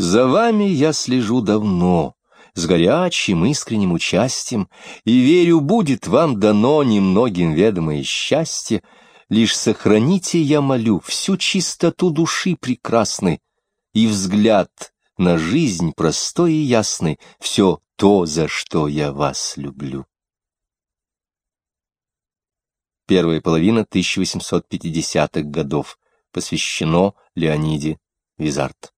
За вами я слежу давно, с горячим искренним участием, и верю, будет вам дано немногим ведомое счастье, лишь сохраните, я молю, всю чистоту души прекрасной и взгляд на жизнь простой и ясный, все то, за что я вас люблю. Первая половина 1850-х годов посвящено Леониде Визарт.